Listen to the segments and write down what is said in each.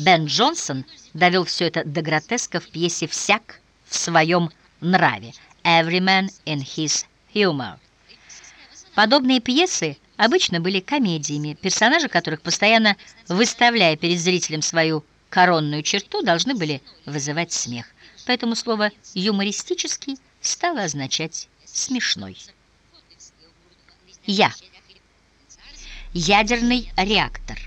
Бен Джонсон довел все это до гротеска в пьесе «Всяк в своем нраве» «Every man in his humor». Подобные пьесы обычно были комедиями, персонажи которых, постоянно выставляя перед зрителем свою коронную черту, должны были вызывать смех. Поэтому слово «юмористический» стало означать «смешной». Я. Ядерный реактор.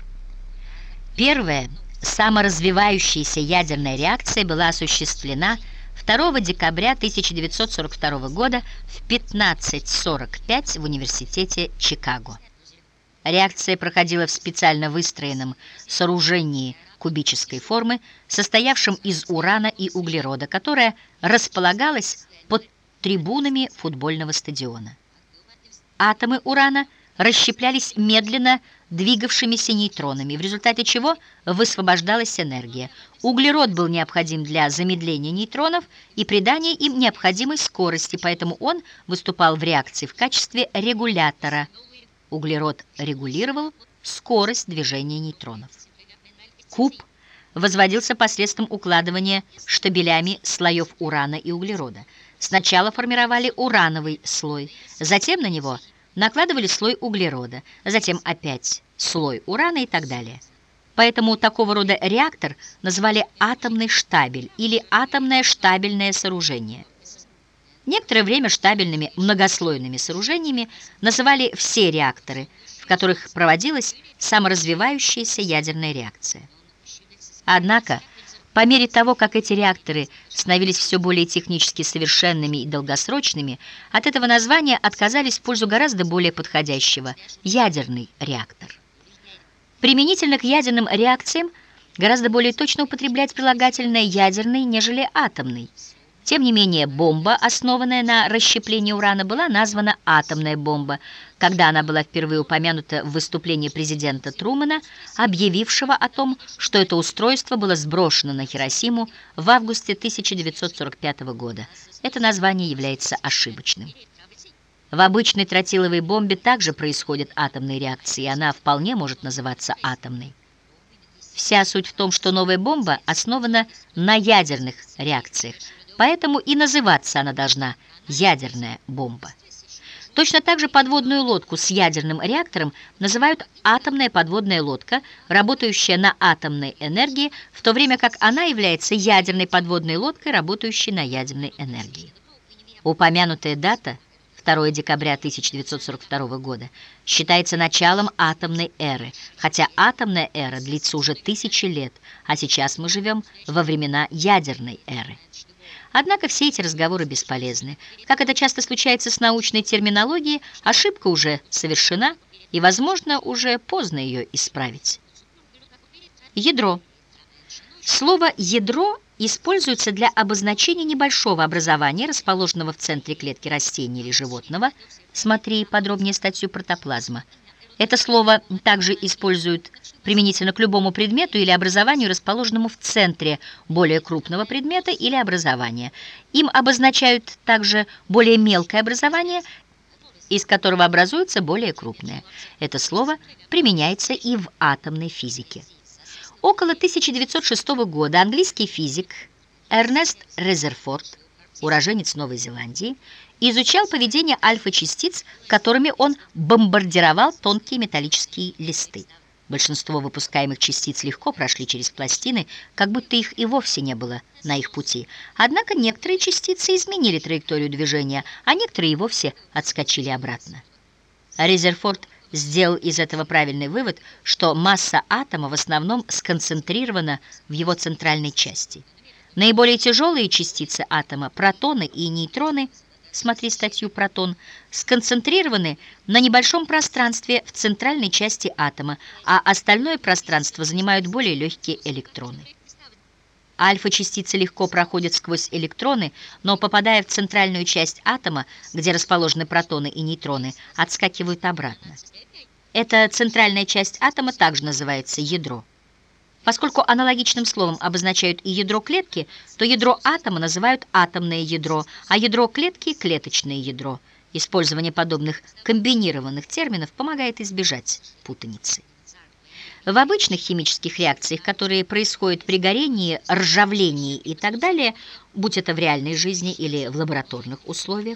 Первая саморазвивающаяся ядерная реакция была осуществлена 2 декабря 1942 года в 15.45 в университете Чикаго. Реакция проходила в специально выстроенном сооружении кубической формы, состоявшем из урана и углерода, которое располагалось под трибунами футбольного стадиона. Атомы урана расщеплялись медленно двигавшимися нейтронами, в результате чего высвобождалась энергия. Углерод был необходим для замедления нейтронов и придания им необходимой скорости, поэтому он выступал в реакции в качестве регулятора. Углерод регулировал скорость движения нейтронов. Куб возводился посредством укладывания штабелями слоев урана и углерода. Сначала формировали урановый слой, затем на него накладывали слой углерода, затем опять слой урана и так далее. Поэтому такого рода реактор назвали атомный штабель или атомное штабельное сооружение. Некоторое время штабельными многослойными сооружениями называли все реакторы, в которых проводилась саморазвивающаяся ядерная реакция. Однако, по мере того, как эти реакторы становились все более технически совершенными и долгосрочными, от этого названия отказались в пользу гораздо более подходящего – ядерный реактор. Применительно к ядерным реакциям гораздо более точно употреблять прилагательное «ядерный», нежели «атомный». Тем не менее, бомба, основанная на расщеплении урана, была названа «атомная бомба», когда она была впервые упомянута в выступлении президента Трумэна, объявившего о том, что это устройство было сброшено на Хиросиму в августе 1945 года. Это название является ошибочным. В обычной тротиловой бомбе также происходят атомные реакции, и она вполне может называться атомной. Вся суть в том, что новая бомба основана на ядерных реакциях – Поэтому и называться она должна «ядерная бомба». Точно так же подводную лодку с ядерным реактором называют атомная подводная лодка, работающая на атомной энергии, в то время как она является ядерной подводной лодкой, работающей на ядерной энергии. Упомянутая дата, 2 декабря 1942 года, считается началом атомной эры, хотя атомная эра длится уже тысячи лет, а сейчас мы живем во времена ядерной эры. Однако все эти разговоры бесполезны. Как это часто случается с научной терминологией, ошибка уже совершена, и, возможно, уже поздно ее исправить. Ядро. Слово «ядро» используется для обозначения небольшого образования, расположенного в центре клетки растения или животного. Смотри подробнее статью «Протоплазма». Это слово также используют применительно к любому предмету или образованию, расположенному в центре более крупного предмета или образования. Им обозначают также более мелкое образование, из которого образуется более крупное. Это слово применяется и в атомной физике. Около 1906 года английский физик Эрнест Резерфорд, уроженец Новой Зеландии, изучал поведение альфа-частиц, которыми он бомбардировал тонкие металлические листы. Большинство выпускаемых частиц легко прошли через пластины, как будто их и вовсе не было на их пути. Однако некоторые частицы изменили траекторию движения, а некоторые и вовсе отскочили обратно. Резерфорд сделал из этого правильный вывод, что масса атома в основном сконцентрирована в его центральной части. Наиболее тяжелые частицы атома, протоны и нейтроны – смотри статью «Протон», сконцентрированы на небольшом пространстве в центральной части атома, а остальное пространство занимают более легкие электроны. Альфа-частицы легко проходят сквозь электроны, но, попадая в центральную часть атома, где расположены протоны и нейтроны, отскакивают обратно. Эта центральная часть атома также называется ядро. Поскольку аналогичным словом обозначают и ядро клетки, то ядро атома называют атомное ядро, а ядро клетки – клеточное ядро. Использование подобных комбинированных терминов помогает избежать путаницы. В обычных химических реакциях, которые происходят при горении, ржавлении и так далее, будь это в реальной жизни или в лабораторных условиях,